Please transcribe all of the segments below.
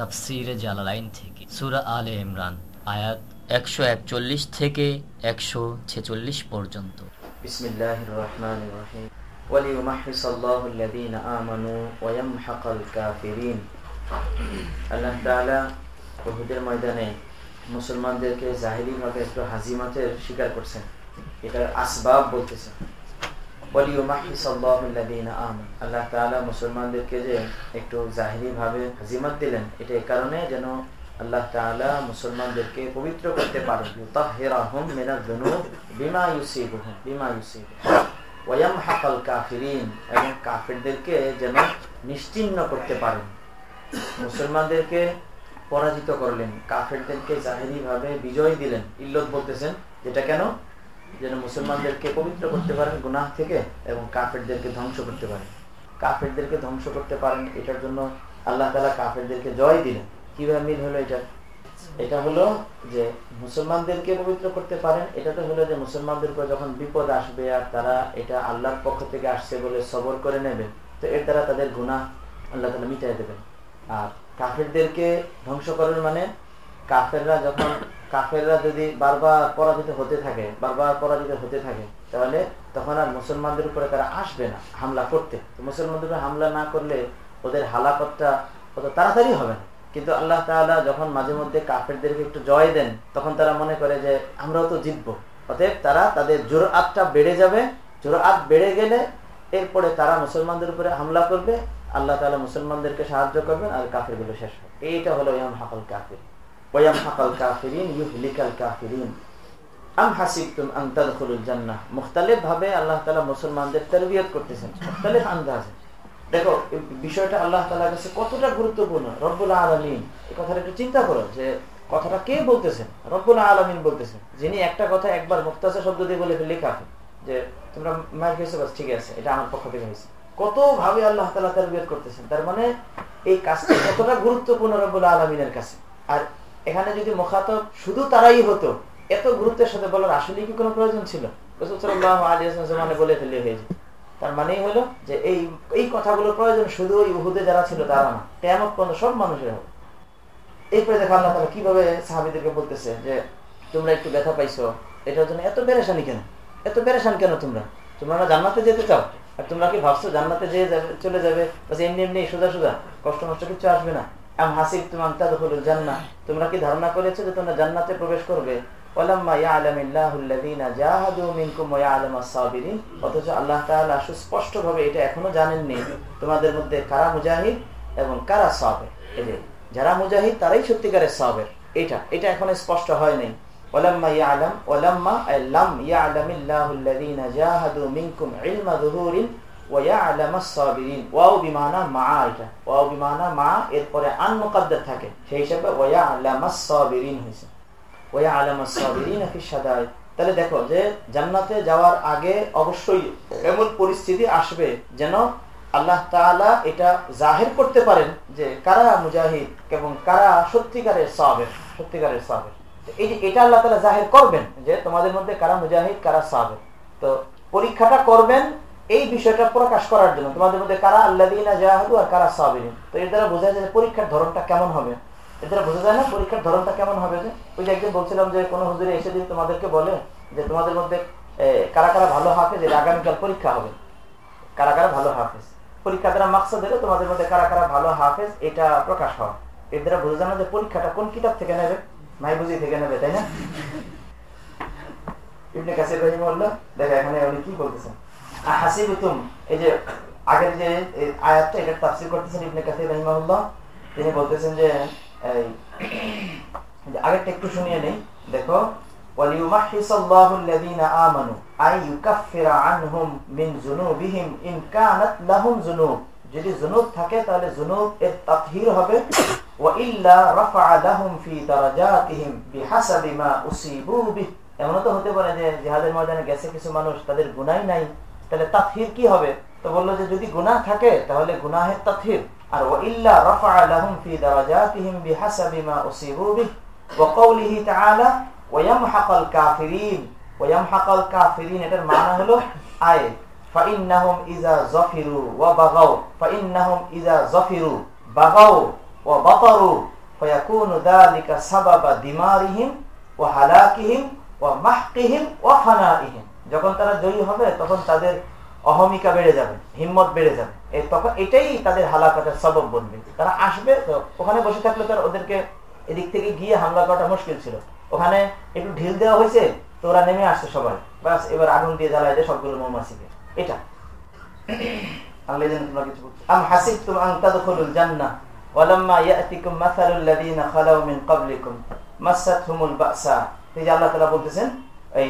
তাফসিরে জালালাইন থেকে সুরা আলে ইমরান আয়াত একশো একচল্লিশ থেকে একশো ছেচল্লিশ পর্যন্ত بسم الله الرحمن الرحيم وليمحص الله الذين آمنوا ويمحق الكافرين আল্লাহ তাআলা উহুদের ময়দানে মুসলমানদেরকে জাহিরিভাবে একটু হাজিমাতের স্বীকার করছেন এটার আসবাব বলতেছেন ওয়ালিউমাহিস আল্লাহু তাআলা মুসলমানদেরকে যে একটু জাহিরিভাবে হাজিমাত দিলেন, এটা এই কারণে যেন আল্লাহ তাআলা মুসলমানদেরকে পবিত্র করতে পারেন। বিমা ইউসিবুহুম বিমা ইউসিবুহুম। কাফিরিন, এবং কাফিরদেরকে যেন নিশ্চিহ্ন করতে পারেন। মুসলমানদেরকে পরাজিত করলেন, কাফেরদেরকে জাহিরি ভাবে বিজয় দিলেন। ইল্লত বলতেছেন, যেটা কেন? যেন মুসলমানদেরকে পবিত্র করতে পারেন গুনাহ থেকে এবং কাফেরদেরকে ধ্বংস করতে পারেন। কাফেরদেরকে ধ্বংস করতে পারেন, এটার জন্য আল্লাহ তালা কাফেরদেরকে জয় দিলেন। কীভাবে মিল হলো এটা? এটা হলো যে মুসলমানদেরকে পবিত্র করতে পারেন এটা তো হলো যে মুসলমানদের উপর যখন বিপদ আসবে আর তারা এটা আল্লাহর পক্ষ থেকে আসছে বলে সবর করে নেবে, তো এর দ্বারা তাদের গুনাহ আল্লাহ তালা মিটাই দেবেন। আর কাফেরদেরকে ধ্বংস করার মানে কাফেররা যখন কাফেররা যদি বারবার পরাজিত হতে থাকে, বারবার পরাজিত হতে থাকে, তাহলে তখন আর মুসলমানদের উপরে তারা আসবে না, হামলা করতে। মুসলমানদের উপরে হামলা না করলে ওদের হালাকতটা অত তাড়াতাড়ি হবে না। কিন্তু আল্লাহ তাআলা যখন মাঝে মধ্যে কাফেরদেরকে একটু জয় দেন, তখন তারা মনে করে যে, আমরাও তো জিতবো। অতএব তারা তাদের জোর আতটা বেড়ে যাবে। জোর আত বেড়ে গেলে এরপরে তারা মুসলমানদের উপরে হামলা করবে। আল্লাহ তালা মুসলমানদেরকে সাহায্য করবেন আর কাফেরগুলো শেষ হবে। এইটা হলো ইয়াম হাকাল কাফির। ওয়াম হাকাল কাফিরিন ইউহলিকাল কাফিরিন আম হাসিবতুম আন তাদখুলুল জান্নাহ মুখতালিফ ভাবে আল্লাহ তাআলা মুসলমানদের তারবিয়ত করতেছেন, মুখতালিফ আন্দাজে। দেখো, এই বিষয়টা আল্লাহ তাআলার কাছে কতটা গুরুত্বপূর্ণ। রব্বুল আলামিন, এই কথাটা একটু চিন্তা করো যে কথাটা কে বলতেছেন? যিনি একটা কথা একবার মুক্তাসা শব্দ দিয়ে বলে ফেললে কাফি যে তোমরা মায়ের খেয়েছো, বাস ঠিক আছে, এটা আমার পক্ষ থেকে হয়েছে। কত ভাবে আল্লাহ তালা তার করতেছেন, তার মানে এই কাজটা কতটা গুরুত্বপূর্ণ রব্বুল আলমিনের কাছে। আর এখানে যদি মুখাতব শুধু তারাই হতো, এত গুরুত্বের সাথে বলার আসলে কি কোনো প্রয়োজন ছিল? মানে বলে ফেলে হয়েছে তার মানেই হলো যে এই এই কথাগুলোর প্রয়োজন শুধু ওই উহুদে যারা ছিল তারা না তেমন পর্যন্ত সব মানুষের হবে। এরপরে দেখো আল্লাহ তালা কীভাবে সাহাবিদেরকে বলতেছে যে, তোমরা একটু ব্যথা পাইছো, এটার জন্য এত বেরেশানি কেন? এত বেরেশান কেন তোমরা? তোমরা জান্নাতে যেতে চাও? আর তোমরা কি ভাবছ জান্নাতে যেয়ে যাবে, চলে যাবে? এমনি এমনি সোজা সোজা, কষ্ট নষ্ট কিছু আসবে না। তোমরা কি ধারণা করেছ যে তোমরা জান্নাতে প্রবেশ করবে? অথচ আল্লাহ তাআলা সুস্পষ্টভাবে এটা এখনও জানেননি। তোমাদের মধ্যে কারা মুজাহিদ এবং কারা সাবের যারা মুজাহিদ, তারাই সত্যিকারের সাবের এটা এটা এখনও স্পষ্ট হয় নাই ওয়ালাম্মা ইয়ালাম, ওয়ালাম্মা লাম ইয়ালামিল্লাহুল্লাযীনা জাহাদু মিনকুম ইলমা যুহুরিন ওয়াও বিমানা মা এটা। ওয়াও বিমানা মা এরপরে আন থাকে। সেই হিসাবে ওয়া আলামা সাবিরিন হয়েছে ওয়া সাবিরিন ফি তাহলে দেখো যে জান্নাতে যাওয়ার আগে অবশ্যই এমন পরিস্থিতি আসবে যেন আল্লাহ তাআলা এটা জাহির করতে পারেন যে কারা মুজাহিদ এবং কারা সত্যিকারের সাবের সত্যিকারের সাবের। এই যে এটা আল্লাহ তাআলা জাহির করবেন যে তোমাদের মধ্যে কারা মুজাহিদ, কারা সাবের। তো পরীক্ষাটা করবেন এই বিষয়টা প্রকাশ করার জন্য। তোমাদের মধ্যে কারা আল্লাহ জাহাদু আর কারা সাবিন তো এর দ্বারা বোঝা যায় পরীক্ষার ধরনটা কেমন হবে। এর দ্বারা বোঝা যায় না পরীক্ষার ধরনটা কেমন হবে যে, ওই যে একদিন বলছিলাম যে কোনো হুজুরে এসে যদি তোমাদেরকে বলে যে তোমাদের মধ্যে কারা কারা ভালো হাফেজ, এর আগামীকাল পরীক্ষা হবে। কারা কারা ভালো হাফেজ? পরীক্ষা দ্বারা মাকসাদ দিলে তোমাদের মধ্যে কারা কারা ভালো হাফেজ, এটা প্রকাশ হওয়া। এর দ্বারা বোঝা যায় না যে পরীক্ষাটা কোন কিতাব থেকে নেবে? নাই বুঝি থেকে নেবে, তাই না? ইবনে কাসির রহিমাহুল্লাহ, দেখো এখানে উনি কি বলতেছেন? হাসিবতুম এই যে আগের যে আয়াতটা এটা তাফসীর করতেছেন ইবনে কাসির রহিমাহুল্লাহ তিনি বলতেছেন যে এই আগেরটা একটু শুনিয়ে নেই দেখো وليمحص الله الذين آمنوا أن يكفر عنهم من ذنوبهم إن كانت لهم ذنوب যদি জুনুব থাকে তাহলে জুনুব এর তাতহির হবে وإلا رفع لهم في درجاتهم بحسب ما أصيبوا به এমন তো হতে পারে যে জেহাদের ময়দানে গেছে কিছু মানুষ তাদের গুনাই নাই তাহলে তাৎহির কি হবে? তো বলল যে যদি গুনাহ থাকে, তাহলে গুনাহের তাৎহির আর ওয়াইল্লা রাফা লাহুম ফি দারাজাতিহিম বিহাসাবি মা উসিবু বিহ। ওয়া কওলিহি তাআলা ওয়ায়ামহাকাল কাফিরিন। ওয়ায়ামহাকাল কাফিরিন, এটার মানে হলো আয় ফাইন্নাহুম ইযা যাফিরু ওয়া বাগাও ফাইন্নাহুম ইযা যাফিরু বাগাও ওয়া বাতারু। ফায়াকুনু যালিকা সাবাবা দিমারিহিম ওয়া হালাকিহিম ওয়া মাহকিহিম ওয়া ফানাইহিম। যখন তারা জয়ী হবে, তখন তাদের অহমিকা বেড়ে যাবে, হিম্মত বেড়ে যাবে। তখন এটাই তাদের হালাকাতের সবক বনবে তারা আসবে ওখানে বসে থাকলে তার ওদেরকে এদিক থেকে গিয়ে হামলা করাটা মুশকিল ছিল। ওখানে একটু ঢিল দেওয়া হয়েছে, তো ওরা নেমে আসছে সবাই। বাস এবার আগুন দিয়ে জ্বালায় যে সবগুলো মৌমাছিকে। এটা। আল্লাহ তোমরা বলতেছেন, এই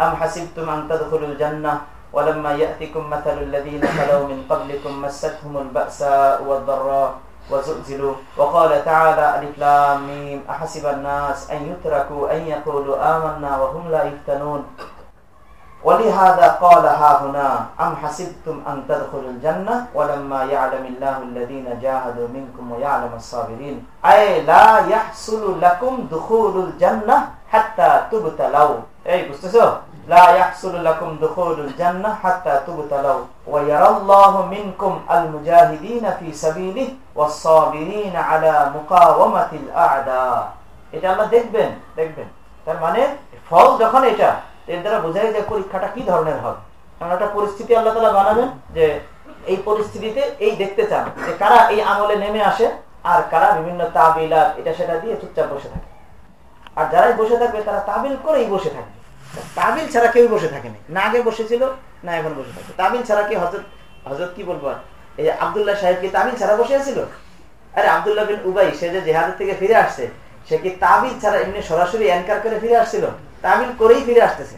أم حسبتم أن تدخلوا الجنة ولما يأتكم مثل الذين خلوا من قبلكم مستهم البأساء والضراء وزلزلوا. وقال تعالى ألف لام ميم أحسب الناس أن يتركوا أن يقولوا آمنا وهم لا يفتنون. ولهذا قال ها هنا أم حسبتم أن تدخلوا الجنة ولما يعلم الله الذين جاهدوا منكم ويعلم الصابرين؟ أي لا يحصل لكم دخول الجنة حتى تبتلوا. أي بستسوا لا يحصل لكم دخول الجنة حتى تبتلوا ويرى الله منكم المجاهدين في سبيله والصابرين على مقاومة الأعداء এটা আল্লাহ দেখবেন দেখবেন তার মানে ফল যখন এটা এর দ্বারা বোঝায় যে পরীক্ষাটা কি ধরনের হবে কারণ একটা পরিস্থিতি আল্লাহ তালা বানাবেন যে এই পরিস্থিতিতে এই দেখতে চান যে কারা এই আমলে নেমে আসে আর কারা বিভিন্ন তাবিলাত এটা সেটা দিয়ে চুপচাপ বসে থাকে আর যারাই বসে থাকবে তারা তাবিল করেই বসে থাকবে তাবিল ছাড়া কেউ বসে থাকেনি। না আগে বসেছিল, না এখন বসে থাকে তাবিল ছাড়া কি হজরত হজরত কি বলব এই যে আবদুল্লাহ সাহেব কি তাবিল ছাড়া বসে আছিল? আরে আবদুল্লাহ বিন উবাই, সে যে জেহাদের থেকে ফিরে আসছে, সে কি তাবিল ছাড়া এমনি সরাসরি অ্যানকার করে ফিরে আসছিল? তাবিল করেই ফিরে আসতেছে।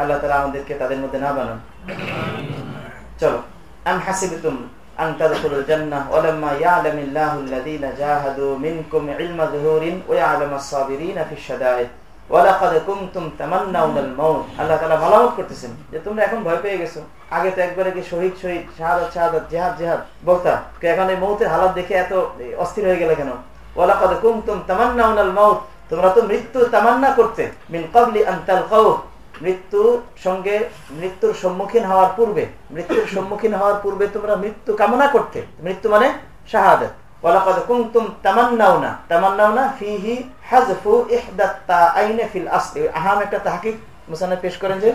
আল্লাহ তালা আমাদেরকে তাদের মধ্যে না বানান। চলো। আমি হাসিবতুম আন আমি তাদের ওয়া মৃত্যুর মালামত করতেছেন যে তোমরা এখন ভয় পেয়ে গেছো। আগে তো শহীদ অস্থির হয়ে কেন? কুমতুম তোমরা তো মৃত্যু তামান্না করতে। সঙ্গে মৃত্যুর সম্মুখীন হওয়ার পূর্বে, মৃত্যুর সম্মুখীন হওয়ার পূর্বে তোমরা মৃত্যু কামনা করতে। মৃত্যু মানে শাহাদত। একটা তাহকিক পেশ করেন যে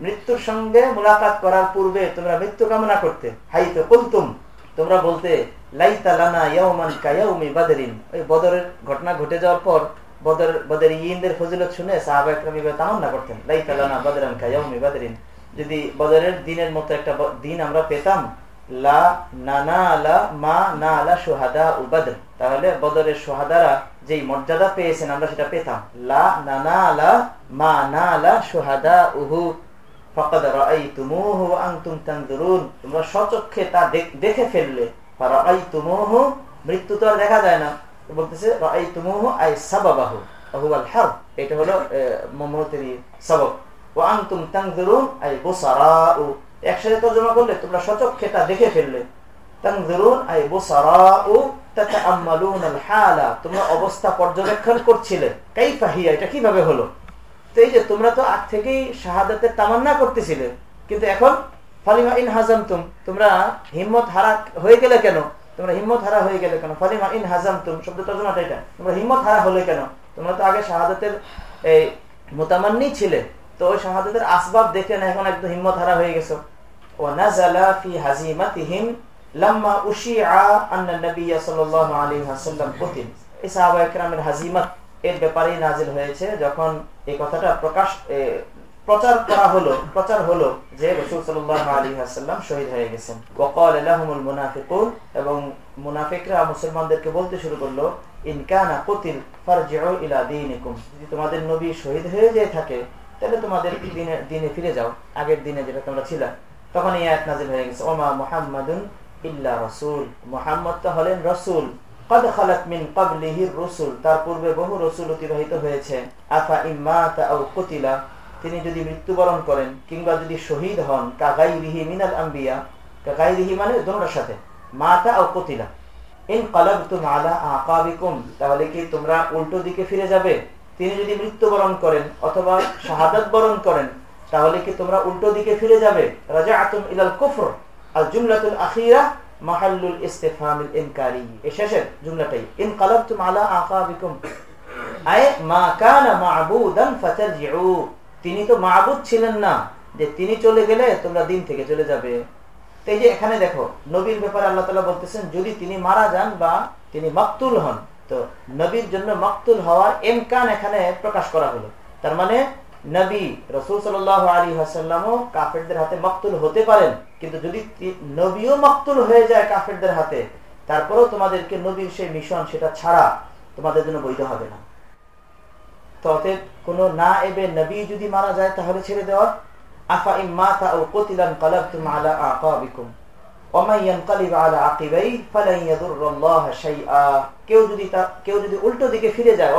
মৃত্যুর সঙ্গে মুলাকাত করার পূর্বে তোমরা মৃত্যু কামনা করতে। হাইতু কুলতুম, তোমরা বলতে, লাইতা লানা ইয়াউমান কায়াউমি বাদরিন। ওই বদরের ঘটনা ঘটে যাওয়ার পর বদর বদর ইনদের ফজিলত শুনে সাহাবা একরাম তামান্না করতেন। লাইতা লানা বাদরান কায়াউমি বাদরিন। যদি বদরের দিনের মতো একটা দিন আমরা পেতাম, লা নানা আলা মা না আলা সোহাদা উ বাদর, তাহলে বদরের সোহাদারা যেই মর্যাদা পেয়েছেন আমরা সেটা পেতাম। লা নানা আলা মা না আলা সোহাদা উহু তোমরা স্বচক্ষে তা দেখে ফেললে। মৃত্যু তো আর দেখা যায় না। বলতেছে আই এটা হলো মমতেরই সবব ওয়া আনতুম তানজুরুন আই বুসারাউ। একসাথে তর্জমা করলে তোমরা স্বচক্ষে তা দেখে ফেললে। তানজুরুন আই বুসারাউ, তাতাআম্মালুন আল হালা তোমরা অবস্থা পর্যবেক্ষণ করছিলে। কাইফা হিয়া, এটা কীভাবে হলো? তো এই যে তোমরা তো আগ থেকেই শাহাদাতের তামান্না করতেছিলে। কিন্তু এখন ফালিমা ইন হাজাম তুম তোমরা হিম্মত হারা হয়ে গেলে কেন? তোমরা হিম্মত হারা হয়ে গেলে কেন? ফালিমা ইন হাজাম তুম শব্দ তর্জমাটা এটা। তোমরা হিম্মত হারা হলে কেন? তোমরা তো আগে শাহাদাতের এই মোতামান্নি ছিলে। তো ওই শাহাদাতের আসবাব দেখে না, এখন একদম হিম্মত হারা হয়ে গেছো। শহীদ হয়ে গেছেন। মুনাফিকুল এবং মুনাফিকরা মুসলমানদেরকে বলতে শুরু করল ইনকানা কুতিল যদি তোমাদের নবী শহীদ হয়ে যেয়ে থাকে তাহলে তোমাদের দিনে দিনে ফিরে যাও। আগের দিনে যেটা তোমরা ছিল তখন এই আয়াত নাজিল হয়ে গেছে। ওমা মোহাম্মদ ইল্লা রসুল। মোহাম্মদ তো হলেন রসুল। কদ খালাত মিন রসুল। তার পূর্বে বহু রসুল অতিবাহিত হয়েছে। আফা আও কুতিলা। তিনি যদি মৃত্যুবরণ করেন, কিংবা যদি শহীদ হন কাগাইরিহি মিনাল আম্বিয়া। কাগাইরিহি মানে দোনোর সাথে। মাতা ও কতিলা। ইন কালাব তুম আলা আকাবিকুম। তাহলে কি তোমরা উল্টো দিকে ফিরে যাবে? তিনি যদি মৃত্যুবরণ করেন অথবা শাহাদাত বরণ করেন, তাহলে কি তোমরা উল্টো দিকে ফিরে যাবে? রাজা আতুম ইলাল কুফর, আল জুমলাতুল আখিরা মাহাল্লুল ইস্তেফামিল ইনকারি। এই শেষের জুমলাটাই, ইন আলা আয় মা কানা মা'বুদান তিনি তো মাহবুদ ছিলেন না, যে তিনি চলে গেলে তোমরা দিন থেকে চলে যাবে। এই যে এখানে দেখো, নবীর ব্যাপারে আল্লাহ তালা বলতেছেন, যদি তিনি মারা যান বা তিনি মাকতুল হন তো নবীর জন্য মাকতুল হওয়ার এমকান এখানে প্রকাশ করা হলো। তার মানে নবী রসুল সাল আলী হাসাল্লামও কাফেরদের হাতে মকতুল হতে পারেন, কিন্তু যদি নবীও মকতুল হয়ে যায় কাফেরদের হাতে, তারপরেও তোমাদেরকে নবীর সেই মিশন সেটা ছাড়া তোমাদের জন্য বৈধ হবে না। ততে কোনো না এবে নবী যদি মারা যায় তাহলে ছেড়ে দেওয়া। আফা ইম্মাতা ও কতিলান কালাবতুম আলা আকাবিকুম। কেউ যদি কেউ যদি উল্টো দিকে ফিরে যায়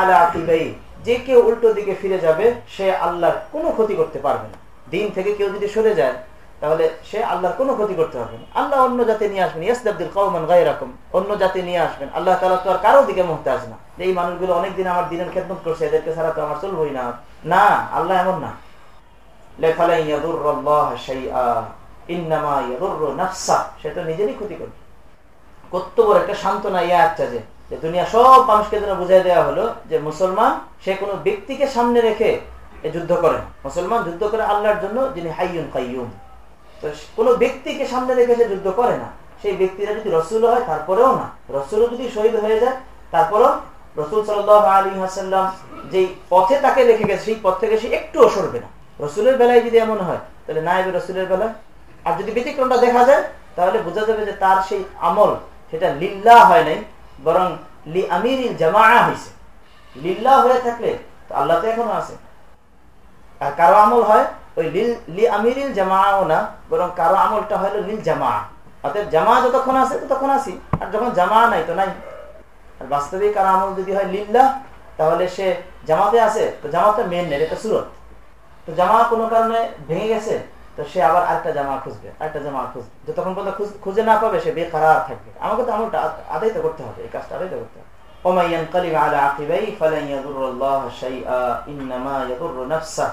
আলা আকিবাই যে কেউ উল্টো দিকে ফিরে যাবে, সে আল্লাহর কোনো ক্ষতি করতে পারবে না। দিন থেকে কেউ যদি সরে যায়, তাহলে সে আল্লাহর কোনো ক্ষতি করতে পারবে না। আল্লাহ অন্য জাতি নিয়ে আসবেন, ইয়াসদাবদুল কৌমান গাই রকম অন্য জাতি নিয়ে আসবেন। আল্লাহ তালা তো আর কারও দিকে মহতাজ না। যে এই মানুষগুলো অনেকদিন আমার দিনের খেদমত করছে, এদেরকে ছাড়া তো আমার চলবই না। না, আল্লাহ এমন না। সে তো নিজেরই ক্ষতি করবে। একটা সান্ত্বনা ইয়া আচ্ছা যে দুনিয়া সব মানুষকে যেন বুঝাই দেওয়া হলো যে মুসলমান, সে কোনো ব্যক্তিকে সামনে রেখে যুদ্ধ করে মুসলমান যুদ্ধ করে আল্লাহর জন্য যিনি হাইয়ুন কাইয়ুম। তো কোন ব্যক্তিকে সামনে রেখে সে যুদ্ধ করে না। সেই ব্যক্তিরা যদি রসুল হয়, তারপরেও না। রসুলও যদি শহীদ হয়ে যায়, তারপরও রসুল সাল আলী হাসাল্লাম যেই পথে তাকে রেখে গেছে, সেই পথ থেকে সে একটুও সরবে না। রসুলের বেলায় যদি এমন হয়, তাহলে নাইবে রসুলের বেলায় আর যদি ব্যতিক্রমটা দেখা যায়, তাহলে বোঝা যাবে যে তার সেই আমল, সেটা লিল্লা হয় নাই, বরং লি আমির জামা হয়েছে লিল্লা হয়ে থাকলে আল্লাহ তো এখনও আছে। আর কারও আমল হয় ওই লি আমিরিল জামাও না, বরং কারও আমলটা হলো নীল জামা অর্থাৎ জামা যতক্ষণ আছে, ততক্ষণ আসি আর যখন জামা নাই তো নাই। আর বাস্তবিক কারও আমল যদি হয় লিল্লাহ, তাহলে সে জামাতে আছে, তো জামাতে মেন নেই, এটা সুরত। তো জামা কোনো কারণে ভেঙে গেছে তো সে আবার আরেকটা জামা খুঁজবে আরেকটা জামা খুঁজবে যতক্ষণ পর্যন্ত খুঁজে না পাবে সে বেকার থাকবে আমাকে তো আমলটা আদায় করতে হবে এই কাজটা আদায় করতে হবে ومن ينقلب على عقبيه فلن يضر الله شيئا انما يضر نفسه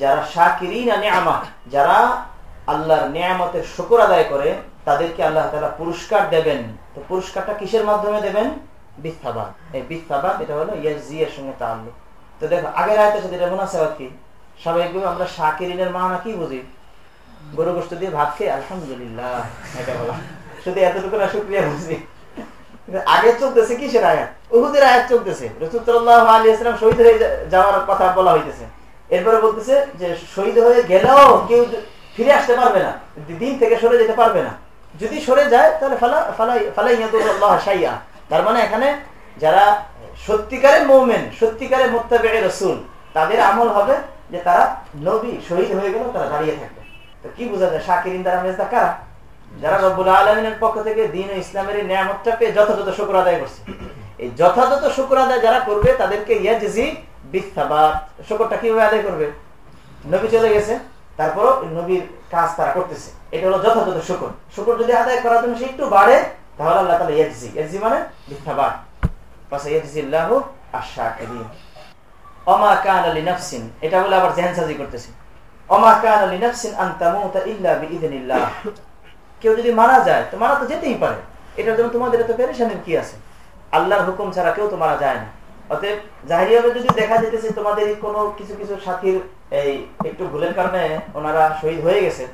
যারা যারা আল্লাহর নিয়ামতের শুকর আদায় করে তাদেরকে আল্লাহ তালা পুরস্কার দেবেন তো পুরস্কারটা কিসের মাধ্যমে দেবেন বিস্তাবাদ এই বিস্তাবাদ এটা হলো ইয়াজি এর সঙ্গে তাল্লুক তো দেখো আগের আয়তের সাথে এটা মুনাসাবাদ কি? স্বাভাবিকভাবে আমরা শাকিরিনের মানা কি বুঝি? গরু গোষ্ঠ দিয়ে ভাত খেয়ে আলহামদুলিল্লাহ। এটা বলা। শুধু এতটুকু না শুক্রিয়া বুঝি। আগে চলতেছে কিসের আয়াত? উহুদের আয়াত চলতেছে। রসুল্লাহ আলী ইসলাম শহীদ হয়ে যাওয়ার কথা বলা হইতেছে। এরপরে বলতেছে যে শহীদ হয়ে গেলেও কেউ ফিরে আসতে পারবে না। দিন থেকে সরে যেতে পারবে না। যদি সরে যায় তাহলে ফালা ফালাই ফালাই তার মানে এখানে যারা সত্যিকারের মৌমেন সত্যিকারের মোত্তাবে রসুল, তাদের আমল হবে যে তারা নবী শহীদ হয়ে গেল তারা দাঁড়িয়ে থাকবে। তো কি বোঝা যায় শাকিরিন দ্বারা মেজদা কারা? যারা রব্বুল আলমিনের পক্ষ থেকে দিন ও ইসলামের এই নিয়ামতটা পেয়ে যথাযথ শুক্র আদায় করছে। এই যথাযথ শুক্র আদায় যারা করবে, তাদেরকে ইয়াজি বিস্তাবাদ শুক্রটা কীভাবে আদায় করবে? নবী চলে গেছে, তারপরও নবীর কাজ তারা করতেছে। এটা হলো যথাযথ শুক্র। শুক্র যদি আদায় করার জন্য সে একটু বাড়ে, তাহলে আল্লাহ তালা ইয়াজি ইয়াজি মানে বিস্তাবাদ এটা বলে আবার করতেছে। ইল্লা কেউ যদি মারা যায়, তো মারা তো যেতেই পারে। এটার জন্য তোমাদের এত কি আছে? আল্লাহর হুকুম ছাড়া কেউ তো মারা যায় না। অতএব জাহিরিয়াবে যদি দেখা যেতেছে তোমাদের কোনো কিছু কিছু সাথীর এই একটু ভুলের কারণে ওনারা শহীদ হয়ে গেছে।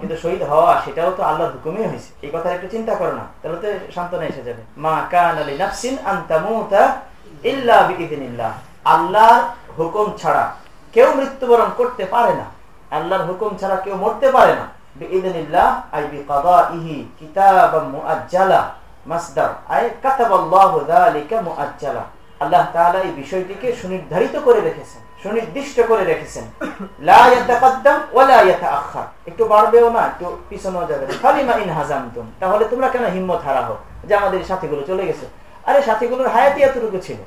কিন্তু শহীদ হওয়া, সেটাও তো আল্লাহর হুকুমই হয়েছে। এই কথা একটু চিন্তা করো না, তাহলে তো সান্ত্বনা এসে যাবে। মা কান আলী নাফসিন আন্তামুতা ইল্লা বিইদিনিল্লাহ। আল্লাহর হুকুম ছাড়া কেউ মৃত্যুবরণ করতে পারে না। আল্লাহর হুকুম ছাড়া কেউ মরতে পারে না। বিইদিনিল্লাহ আই বিকাদাইহি কিতাবাম মুআজ্জালা মাসদার। আই কাতাবাল্লাহু যালিকা মুআজ্জালা। আল্লাহ তাআলা এই বিষয়টিকে সুনির্ধারিত করে রেখেছেন। সুনির্দিষ্ট করে রেখেছেন। একটু বাড়বেও না, একটু পিছনেও যাবে তাহলে তোমরা কেন হিম্মত হারাও যে আমাদের সাথীগুলো চলে গেছে। আরে সাথীগুলোর হায়াতি এতটুকু ছিল।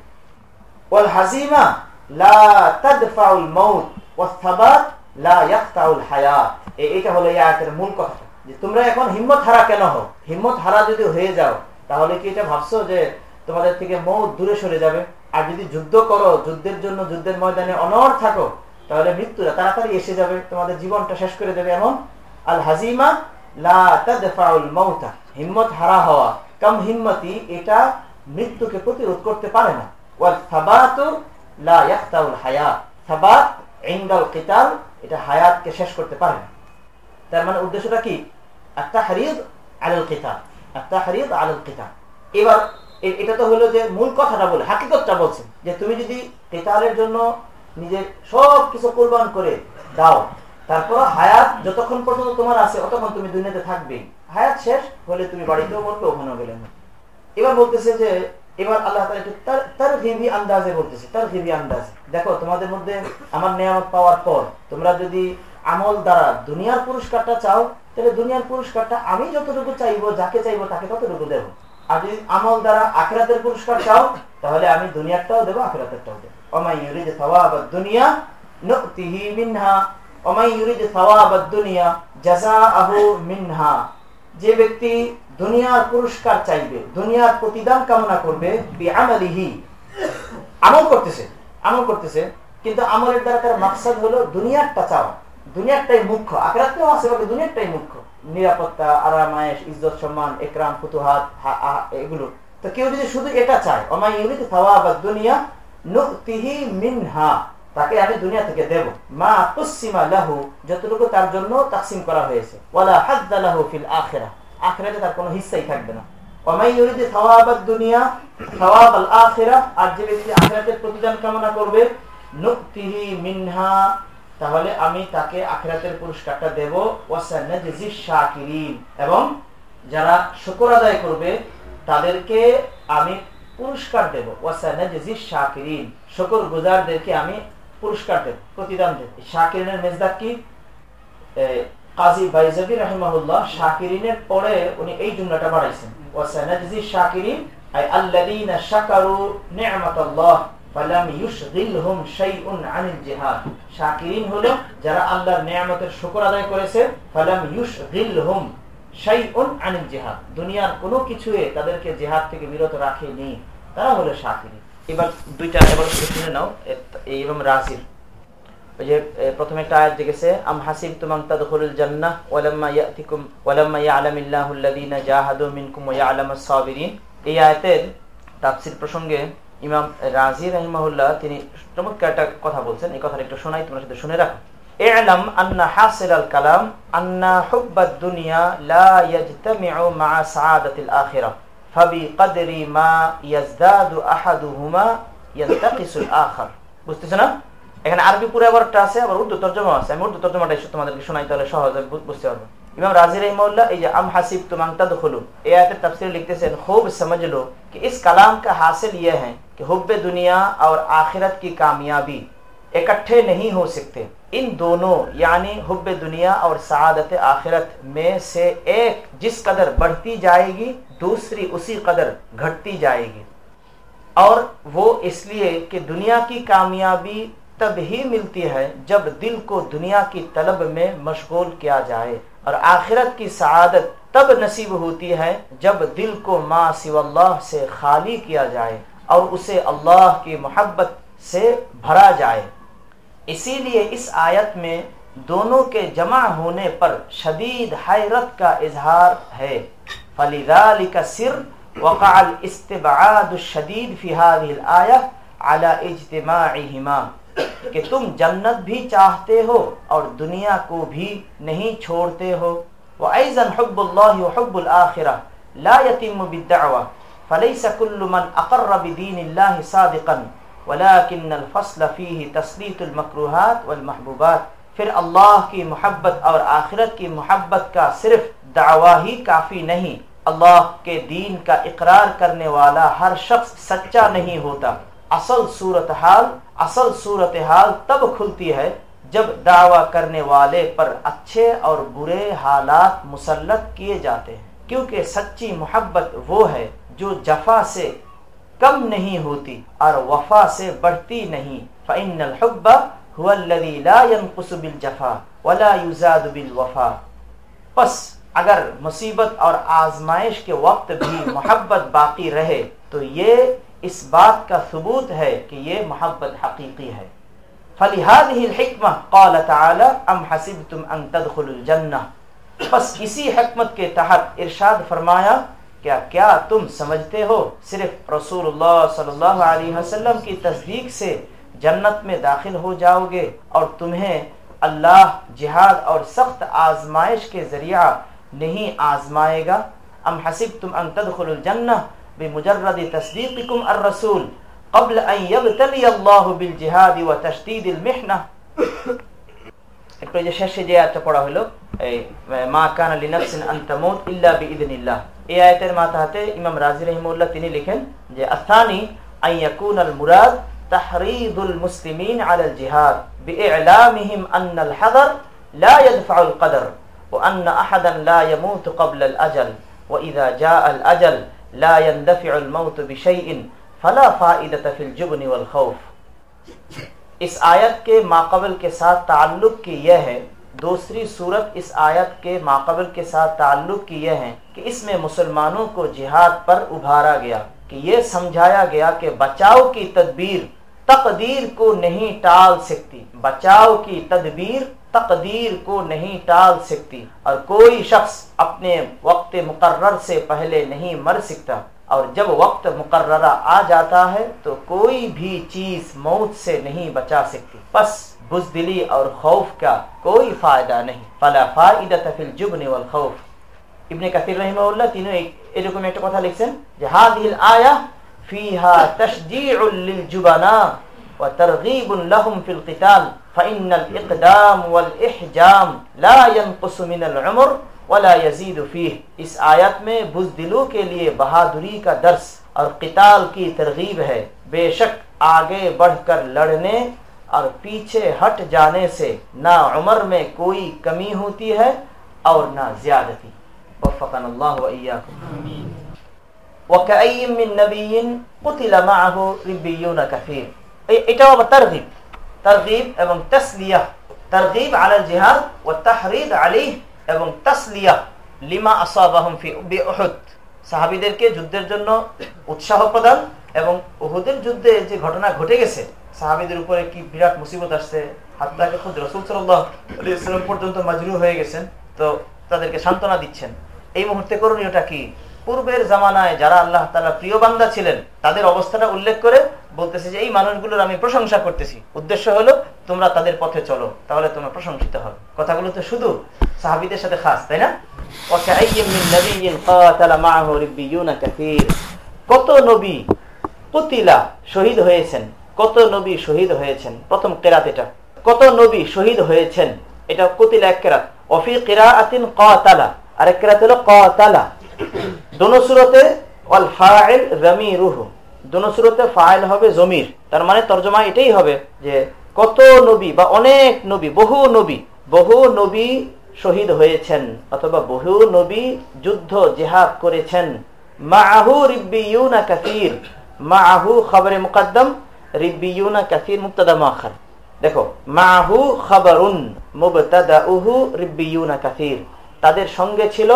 ওয়াল হাজিমা এটা হলো মূল কথা যে তোমরা এখন হারা কেন হিম্মত হারা যদি হয়ে যাও, তাহলে কি এটা ভাবছ যে তোমাদের থেকে মৌত দূরে সরে যাবে? আর যদি যুদ্ধ করো, যুদ্ধের জন্য যুদ্ধের ময়দানে অনর থাকো, তাহলে মৃত্যুরা তাড়াতাড়ি এসে যাবে, তোমাদের জীবনটা শেষ করে দেবে। এমন আল হাজিমা হিম্মত হারা হওয়া। কম হিম্মতি, এটা মৃত্যুকে প্রতিরোধ করতে পারে না। শেষ করতে পারে তার মানে উদ্দেশ্যটা কি? এবার এটা তো হলো যে মূল কথাটা বলে, হাকিকতটা বলছে, যে তুমি যদি কেতালের জন্য নিজের সব কিছু কোরবান করে দাও তারপর হায়াত যতক্ষণ পর্যন্ত তোমার আছে, অতক্ষণ তুমি দুনিয়াতে থাকবে। হায়াত শেষ হলে তুমি বাড়িতেও মরবে ওখানেও গেলে এবার বলতেছে যে, এবার আল্লাহ তার ভিভি আন্দাজে বলতেছে তার ভিভি আন্দাজে। দেখো, তোমাদের মধ্যে আমার নিয়ামত পাওয়ার পর তোমরা যদি আমল দ্বারা দুনিয়ার পুরস্কারটা চাও, তাহলে দুনিয়ার পুরস্কারটা আমি যতটুকু চাইব, যাকে চাইব তাকে ততটুকু দেবো। আর আমল দ্বারা আখেরাতের পুরস্কার চাও, তাহলে আমি দুনিয়ারটাও দেবো, আখেরাতেরটাও দেবো। অমাই ইউরিদ সওয়াব দুনিয়া, নুতিহি মিনহা। অমাই ইউরিদ সওয়াব দুনিয়া, জাযাআহু মিনহা। যে ব্যক্তি দুনিয়ার পুরস্কার চাইবে, দুনিয়ার প্রতিদান কামনা করবে, বিআমালিহি। আমল করতেছে আমল করতেছে, কিন্তু আমলের দ্বারা তার মাকসাদ হলো দুনিয়ারটা চাও দুনিয়ারটাই মুখ্য, আখেরাতেও আছে দুনিয়ারটাই মুখ্য। নিরাপত্তা, আরামায়েশ, ইজ্জত, সম্মান, একরাম ফুতুহাত এগুলো। তো কেউ যদি শুধু এটা চায়, অমাই ইউরিদ থাওয়াবা দুনিয়া নুতিহি মিনহা, তাকে আমি দুনিয়া থেকে দেব। মা তুসিমা লাহু, যতটুকু তার জন্য তাকসিম করা হয়েছে। ওয়ালা হাদ্দা লাহু ফিল আখিরা, আখিরাতে তার কোনো হিস্সাই থাকবে না। অমাই ইউরিদ থাওয়াবা দুনিয়া থাওয়াব আল আখিরা আর যে ব্যক্তি আখিরাতের প্রতিদান কামনা করবে, নুতিহি মিনহা তাহলে আমি তাকে আখেরাতের পুরস্কারটা দেব। এবং যারা শুকর আদায় করবে, তাদেরকে আমি পুরস্কার দেব। শাকিরিন। শুকর গুজারদেরকে আমি পুরস্কার দেব, প্রতিদান দেব। শাকিরিনের মেজদাক কি? কাজী বাইজাবি রাহিমাহুল্লাহ শাকিরিনের পরে উনি এই জুমলাটা বাড়াইছেন ওয়াসানাজি শাকিরিন, আই আল্লাযীনা শাকারু নি'মাতাল্লাহ। দুনিয়ার কোনো তাদেরকে থেকে বিরত রাখেনি। তারা হলো এবার দুইটা এবার শুনে নাও রাজির। ওই যে প্রথমে একটা আয়াত দেখেছে, আম হাসিব তুমাং তাদখুলুল জান্নাহ, ওয়ালাম্মা ইয়াতিকুম, ওয়ালাম্মা জাহাদু মিনকুম ওয়া ইয়ালামাস সাবিরিন। এই আয়াতের তাফসীর প্রসঙ্গে ইমাম রাজি রহিমাহুল্লাহ তিনি চমৎকার একটা কথা বলছেন এই কথাটা একটু শোনাই তোমার সাথে শুনে রাখো اعلم أن حاصل الكلام أن حب الدنيا لا يجتمع مع سعادة الآخرة فبقدر ما يزداد أحدهما ينتقص الآخر বুঝতেছ না এখানে আরবি পুরো একটা আছে আবার উর্দু তর্জমা আছে আমি উর্দু তর্জমাটা তোমাদেরকে শোনাই তাহলে সহজে বুঝতে পারবো امام راضی رحمہ اللہ یہ ام دخلو آیت تفسیر لکھتے سے خوب سمجھ لو کہ اس کلام کا حاصل یہ ہے کہ حب دنیا اور آخرت کی کامیابی اکٹھے نہیں ہو سکتے۔ ان دونوں یعنی حب دنیا اور سعادت آخرت میں سے ایک جس قدر بڑھتی جائے گی، دوسری اسی قدر گھٹتی جائے گی۔ اور وہ اس لیے کہ دنیا کی کامیابی تب ہی ملتی ہے جب دل کو دنیا کی طلب میں مشغول کیا جائے۔ اور آخرت کی سعادت تب نصیب ہوتی ہے جب دل کو ما سو اللہ سے خالی کیا جائے اور اسے اللہ کی محبت سے بھرا جائے۔ اسی لیے اس آیت میں دونوں کے جمع ہونے پر شدید حیرت کا اظہار ہے۔ فلی رال کا سر وقال الاستبعاد شدید في هذه الآية اجتماعی کہ تم جنت بھی چاہتے ہو اور دنیا کو بھی نہیں چھوڑتے ہو۔ وَأَيْزًا حُبُّ اللَّهِ وَحُبُّ الْآخِرَةِ لَا يَتِمُّ بِالدَّعْوَةِ فَلَيْسَ كُلُّ مَنْ أَقَرَّ بِدِينِ اللَّهِ صَادِقًا وَلَكِنَّ الْفَصْلَ فِيهِ تَسْلِيطُ الْمَكْرُوهَاتِ وَالْمَحْبُوبَاتِ پھر اللہ کی محبت اور آخرت کی محبت کا صرف دعویٰ ہی کافی نہیں۔ اللہ کے دین کا اقرار کرنے والا ہر شخص سچا نہیں ہوتا۔ اصل صورتحال اصل صورتحال تب کھلتی ہے جب دعویٰ کرنے والے پر اچھے اور برے حالات مسلط کیے جاتے ہیں۔ کیونکہ سچی محبت وہ ہے جو جفا سے کم نہیں ہوتی اور وفا سے بڑھتی نہیں۔ فعن الحب جفا ولا پس اگر مصیبت اور آزمائش کے وقت بھی محبت باقی رہے تو یہ اس بات کا ثبوت ہے کہ یہ محبت حقیقی ہے۔ فَلِهَذِهِ الْحِكْمَةِ قَالَ تَعَالَى أَمْ حَسِبْتُمْ أَن تَدْخُلُ الْجَنَّةِ۔ بس اسی حکمت کے تحت ارشاد فرمایا، کیا کیا تم سمجھتے ہو؟ صرف رسول اللہ صلی اللہ علیہ وسلم کی تصدیق سے جنت میں داخل ہو جاؤ گے اور تمہیں اللہ جہاد اور سخت آزمائش کے ذریعہ نہیں آزمائے گا۔ ام حسب تم ان تدخل الجنہ بمجرد تصديقكم الرسول قبل أن يبتلي الله بالجهاد وتشديد المحنة একটু যে শেষে যে আয়াতটা পড়া হলো এই মা কান লিনাফসিন আন তামুত ইল্লা বিইذنিল্লাহ এই আয়াতের মাথাতে ইমাম রাজি রাহিমাহুল্লাহ তিনি লিখেন যে আসানি আন ইয়াকুনাল মুরাদ তাহরিদুল মুসলিমিন আলাল জিহাদ বিইলামিহিম আনাল হাযার লা ইয়াদফাউল কদর ওয়া আন আহাদান লা ইয়ামুত ক্বাবলা আল আজাল ওয়া ইযা জাআ আল আজাল لا يندفع الموت بشيء فلا فائدة في الجبن والخوف۔ اس آیت کے ماقبل کے ساتھ تعلق کی یہ ہے، دوسری صورت اس آیت کے ماقبل کے ساتھ تعلق کی یہ ہے کہ اس میں مسلمانوں کو جہاد پر ابھارا گیا، کہ یہ سمجھایا گیا کہ بچاؤ کی تدبیر تقدیر کو نہیں ٹال سکتی۔ بچاؤ کی تدبیر تقدیر کو نہیں ٹال سکتی۔ اور کوئی شخص اپنے وقت مقرر سے پہلے نہیں مر سکتا۔ اور جب وقت مقررہ آ جاتا ہے تو کوئی بھی چیز موت سے نہیں بچا سکتی۔ بس بزدلی اور خوف کا کوئی فائدہ نہیں۔ فلا فائدة فی الجبن والخوف۔ ابن کثیر رحمہ اللہ تینوں ایک ایڈوکومیٹر کو تھا لکھ سن جہاں دیل آیا فيها تشجيع للجبناء وترغيب لهم في القتال فإن الإقدام والإحجام لا ينقص من العمر ولا يزيد فيه۔ اس آیت میں بزدلوں کے لیے بہادری کا درس اور قتال کی ترغیب ہے۔ بے شک آگے بڑھ کر لڑنے اور پیچھے ہٹ جانے سے نہ عمر میں کوئی کمی ہوتی ہے اور نہ زیادتی۔ وفقن اللہ وإياكم آمین۔ সাহাবিদেরকে যুদ্ধের জন্য উৎসাহ প্রদান এবং উহুদের যুদ্ধে যে ঘটনা ঘটে গেছে, সাহাবিদের উপরে কি বিরাট মুসিবত আসছে, হাত্তাকে খুদ রসুল সাল্লাম পর্যন্ত মাজরু হয়ে গেছেন, তো তাদেরকে সান্ত্বনা দিচ্ছেন। এই মুহূর্তে করণীয়টা কি? পূর্বের জামানায় যারা আল্লাহ তালা প্রিয় বান্দা ছিলেন, তাদের অবস্থাটা উল্লেখ করে বলতেছে যে, এই মানুষগুলোর আমি প্রশংসা করতেছি। উদ্দেশ্য হলো, তোমরা তাদের পথে চলো, তাহলে তোমরা প্রশংসিত হবে। কথাগুলো তো শুধু সাহাবিদের সাথে খাস, তাই না? কত নবী পুতিলা শহীদ হয়েছেন, কত নবী শহীদ হয়েছেন, প্রথম কেরাত এটা। কত নবী শহীদ হয়েছেন, এটা কুতিলা এক কেরাত। অফি কেরা আতিন কালা আর এক কেরাত হলো কালা দোনো সুরতে ফাইল হবে জমির। তার মানে তর্জমা এটাই হবে যে কত নবী বা অনেক নবী, বহু নবী বহু নবী শহীদ হয়েছেন অথবা বহু নবী যুদ্ধ, জেহাদ করেছেন। মাহু রিব্বিউনা কাসির। মাহু খবরে মুকদ্দম রিব্বিউনা কাসির মুক্তাদা মাখার দেখো কাসির। তাদের সঙ্গে ছিল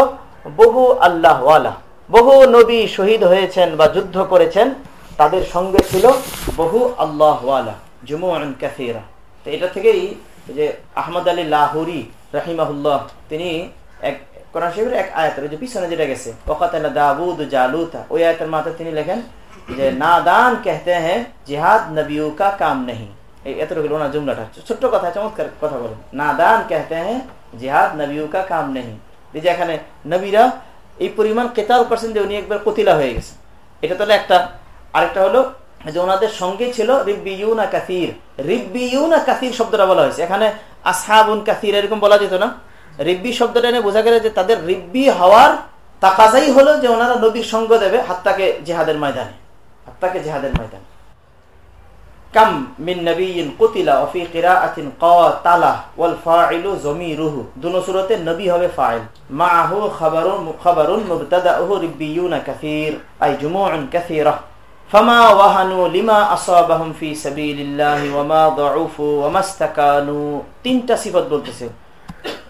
বহু আল্লাহওয়ালা, বহু নবী শহীদ হয়েছেন বা যুদ্ধ করেছেন, তাদের সঙ্গে ছিল বহু আল্লাহওয়ালা জুমুন কাসিরা। তো এটা থেকেই যে আহমদ আলী লাহুরি রাহিমাহুল্লাহ, তিনি এক, কোরআন শরীফের এক আয়াতের যে পিছনে যেটা গেছে, ওকাতালা দাবুদ জালুতা, ওই আয়াতের মাথায় তিনি লেখেন যে, নাদান কেহতে হ্যাঁ জিহাদ নবীও কা কাম নেই এতটুকু ওনার জুমলাটা ছোট্ট কথা, চমৎকার কথা বলেন। নাদান কেহতে হ্যাঁ জিহাদ নবীও কা কাম নেই যে এখানে নবীরা এই পরিমাণ কেতাল করছেন যে উনি একবার কতিলা হয়ে গেছে। এটা তাহলে একটা, আরেকটা হলো যে ওনাদের সঙ্গে ছিল রিব্বিউনা কাসির। রিব্বিউনা কাসির শব্দটা বলা হয়েছে। এখানে আসহাবুন কাসির এরকম বলা যেত না। রিব্বি শব্দটা এনে বোঝা গেলে যে তাদের রিব্বি হওয়ার তাকাজাই হলো যে ওনারা নবীর সঙ্গ দেবে হাত্তাকে জেহাদের ময়দানে। হাত্তাকে জেহাদের ময়দানে। কাম মিন নবীন কুতিলা ওফি কিরাআতিন কাতালা ওয়াল ফাইলু জমিরুহু। দুনো সূরাতে নবী হবে ফাইল। মাআহু খাবারুন খাবারুন মুবতাদাউহু রিব্বিয়ুনা কাসীর। আই জুমুউন ফামা ওয়াহানু লিমা আসাবাহুম ফি সাবিলিল্লাহি ওয়া মা দাউফু ওয়া মাস্তাকানু। তিনটা সিফাত বলতেছে।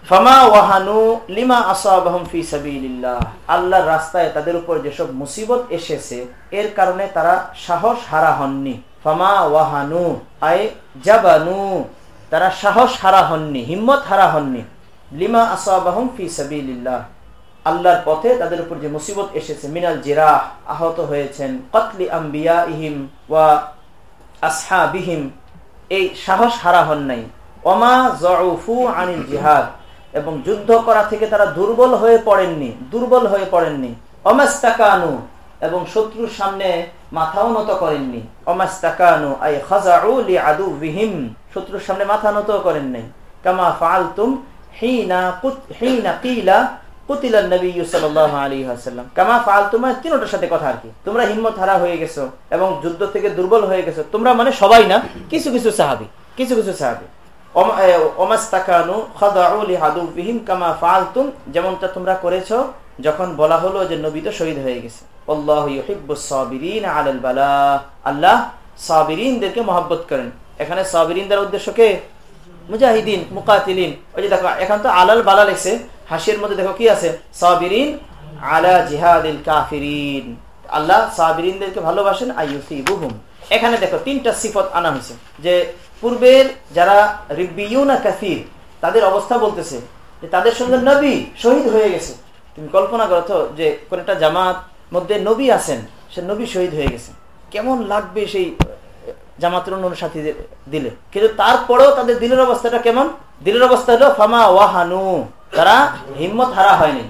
ফামা ওয়াহানু লিমা আসাবাহুম ফি সাবিলিল্লাহ। আল্লাহর রাস্তায় তাদের উপর যেসব মুসিবত এসেছে, এর কারণে তারা সাহস হারা হননি। ফামা ওয়াহানু জাবানু। তারা সাহস হারা হননি, হিম্মত হারা হননি। লিমা আসাবাহুম ফি সাবিলিল্লাহ। আল্লাহর পথে তাদের উপর যে মুসিবত এসেছে, মিনাল জিরাহ, আহত হয়েছেন। কতলি আম্বিয়া ইহিম ওয়া আসহাবিহিম। এই সাহস হারা হন নাই। ওমা জউফু আনিল জিহাদ। এবং যুদ্ধ করা থেকে তারা দুর্বল হয়ে পড়েননি, দুর্বল হয়ে পড়েননি। অমাস্তাকানু এবং শত্রুর সামনে মাথাও নত করেননি। অমাস্তাকানু শত্রুর সামনে মাথা নত করেন নাই। কামা ফালতুম হিনা হিনা হারা হয়ে গেছো এবং যুদ্ধ থেকে দুর্বল হয়ে গেছো। তোমরা মানে সবাই না, কিছু কিছু সাহাবী, কিছু কিছু যেমনটা তোমরা করেছ, যখন বলা হলো যে নবী তো শহীদ হয়ে গেছে। আল্লাহ সাবিরিনদেরকে করেন। এখানে সাবিরিনদের উদ্দেশ্য কে? মুজাহিদিন, মুকাতিলিন। ওই যে দেখো, এখন তো আলাল বালা লেখছে, হাসির মধ্যে দেখো কি আছে? সাবিরিন আলা জিহাদিল কাফিরিন। আল্লাহ সাবিরিনদেরকে ভালোবাসেন এখানে দেখো তিনটা সিফত আনা হয়েছে, যে পূর্বের যারা কাসির, তাদের অবস্থা বলতেছে যে তাদের সঙ্গে নবী শহীদ হয়ে গেছে। তুমি কল্পনা করো তো যে কোন একটা জামাত মধ্যে নবী আছেন, সে নবী শহীদ হয়ে গেছে। কেমন লাগবে সেই জামাতের অন্য সাথীদের দিলে? কিন্তু তারপরেও তাদের দিলের অবস্থাটা কেমন? দিলের অবস্থা হলো, ফামা ওয়াহানু, তারা হিম্মত হারা হয়নি।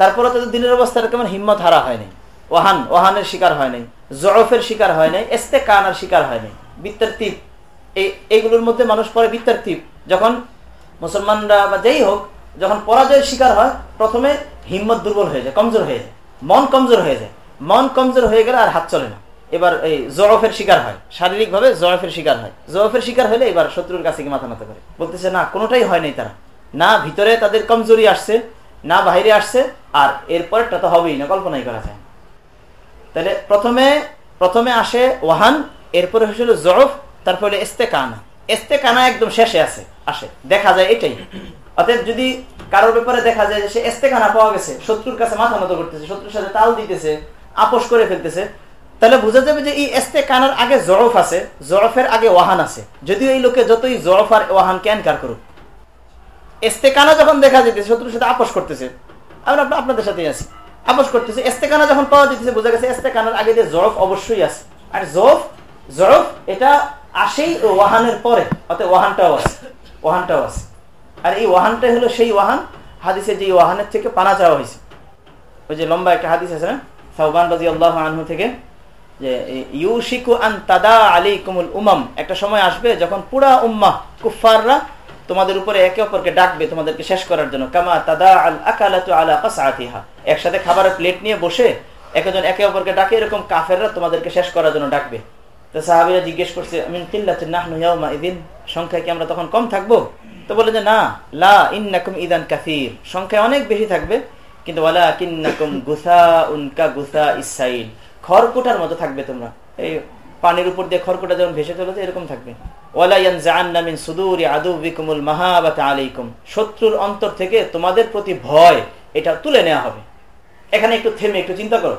তারপরে তাদের দিলের অবস্থাটা কেমন? হিম্মত হারা হয়নি। ওয়াহান, ওয়াহানের শিকার হয় নাই জরফের শিকার হয় নাই এস্তে কানার শিকার হয় নাই বৃত্তের তীপ এইগুলোর মধ্যে মানুষ পরে বৃত্তের তীপ যখন মুসলমানরা বা যেই হোক, যখন পরাজয়ের শিকার হয়, প্রথমে হিম্মত দুর্বল হয়ে যায়, কমজোর হয়ে যায়। মন কমজোর হয়ে যায়। মন কমজোর হয়ে গেলে আর হাত চলে না। এবার এই জরফের শিকার হয়। শারীরিক ভাবে জরফের শিকার হয়। জরফের শিকার হলে এবার শত্রুর কাছে মাথা নাতে পারে বলতেছে, না, কোনোটাই হয় নাই তারা। না, ভিতরে তাদের কমজোরি আসছে, না বাইরে আসছে, আর এরপরটা তো হবেই, না, কল্পনাই করা যায় তাহলে প্রথমে প্রথমে আসে ওয়াহান, এরপরে হয়েছিল জরফ তারপরে এস্তেকানা এস্তেকানা একদম শেষে আছে, আসে। দেখা যায় এটাই। অতএব যদি কারোর ব্যাপারে দেখা যায় সে এস্তেকানা পাওয়া গেছে, শত্রুর কাছে মাথা মতো করতেছে, শত্রুর সাথে তাল দিতেছে, আপোষ করে ফেলতেছে, তাহলে বোঝা যাবে যে এই এস্তে কানার আগে জরফ আছে জরফের আগে ওয়াহান আছে। যদিও এই লোকে যতই জরফ আর ওয়াহান ক্যান কার করুক। এস্তে কানা যখন দেখা যেতেছে শত্রুর সাথে আপোষ করতেছে আমরা আপনাদের সাথেই আছি। আপোষ করতেছে এস্তেকানা যখন পাওয়া যেতেছে বোঝা গেছে এস্তেকানার আগে যে জরফ অবশ্যই আছে। আর জরফ জরফ এটা আসেই ওয়াহানের পরে অর্থাৎ ওয়াহানটাও আছে ওয়াহানটাও আছে। আর এই ওয়াহানটাই হলো সেই ওয়াহান হাদিসের যে ওয়াহানের থেকে পানা চাওয়া হয়েছে। ওই যে লম্বা একটা হাদিস আছে না সাহবান রাজি আল্লাহ আনহু থেকে, যে ইউশিকু আন তাদা আলী কুমুল উমাম, একটা সময় আসবে যখন পুরা উম্মা কুফাররা তোমাদের উপরে একে অপরকে ডাকবে, তোমাদেরকে শেষ করার জন্য। কামা তাদা আল আকালাতু আলা কাসাতিহা একসাথে খাবারের প্লেট নিয়ে বসে একজন একে অপরকে ডাকে, এরকম কাফেররা তোমাদেরকে শেষ করার জন্য ডাকবে। তো সাহাবিরা জিজ্ঞেস করছে সংখ্যায় কি আমরা তখন কম থাকব? তো বলে যে, না, লা ইন্নাকুম ইদান সংখ্যায় অনেক বেশি থাকবে, কিন্তু মতো থাকবে তোমরা। এই পানির উপর দিয়ে খড়কুটা যেমন ভেসে চলেছে, এরকম থাকবে। শত্রুর অন্তর থেকে তোমাদের প্রতি ভয়, এটা তুলে নেওয়া হবে। এখানে একটু থেমে একটু চিন্তা করো।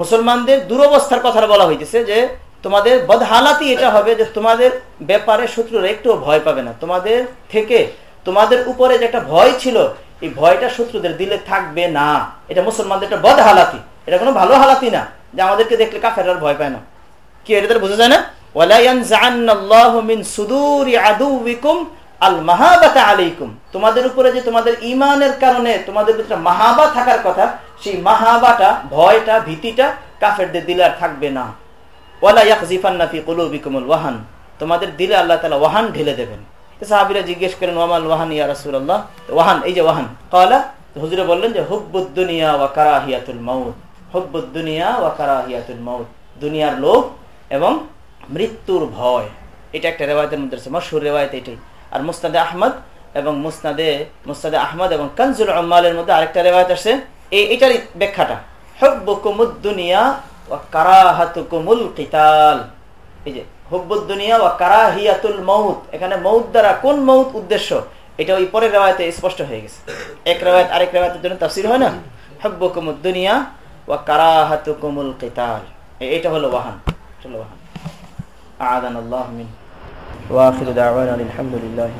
মুসলমানদের দুরবস্থার কথা বলা হইতেছে যে তোমাদের বদহালাতি এটা হবে যে তোমাদের ব্যাপারে শত্রুরা একটু ভয় পাবে না। তোমাদের থেকে তোমাদের উপরে যে একটা ভয় ছিল, এই ভয়টা শত্রুদের দিলে থাকবে না। এটা মুসলমানদের একটা বদ হালাতি এটা কোনো ভালো হালাতি না যে আমাদেরকে দেখলে কাফেরার ভয় পায় না। কি এটা তারা বোঝা যায় না? তোমাদের উপরে যে তোমাদের ইমানের কারণে তোমাদের মাহাবা থাকার কথা, সেই মাহাবাটা, ভয়টা, ভীতিটা কাফেরদের দিলে আর থাকবে না। ওয়ালা কুলুবিকুমুল ওয়াহান। তোমাদের দিলে আল্লাহ তাআলা ওয়াহান ঢেলে দেবেন। সাহাবীরা জিজ্ঞেস করেন ওয়ামাল ওয়াহান ইয়া ওয়াহান, এই যে ওয়াহান। ক্বালা, হুজুরে বললেন যে, হুব্বুদ দুনিয়া ওয়া কারাহিয়াতুল মাউত। হুব্বুদ দুনিয়া ওয়া কারাহিয়াতুল দুনিয়ার লোভ এবং মৃত্যুর ভয়। এটা একটা রেওয়ায়তের মধ্যে আছে মশহুর রেওয়ায়ত এটাই আর মুস্তাদে আহমদ এবং মুস্তাদে মুস্তাদে আহমদ এবং কানজুল আম্মালের মধ্যে আরেকটা রেওয়ায়ত আছে এই, এটারই ব্যাখ্যাটা। হুব্বুকুমুদ দুনিয়া ওয়া এই যে কারাহিয়াতুল মাউত। এখানে মউত দ্বারা কোন মউত উদ্দেশ্য? এটা ওই পরের রেওয়ায়তে স্পষ্ট হয়ে গেছে। এক রেওয়ায়ত আরেক রেওয়ায়তের জন্য তাফসীর হয় না? হুব্বুকুমুদ দুনিয়া ওয়া কারাহাতুকুমুল কিতাল। এটা হলো ওয়াহান। চলো ওয়াহান। আদান আল্লাহ মিন ওয়া আখিরু দাওয়ানা আলহামদুলিল্লাহি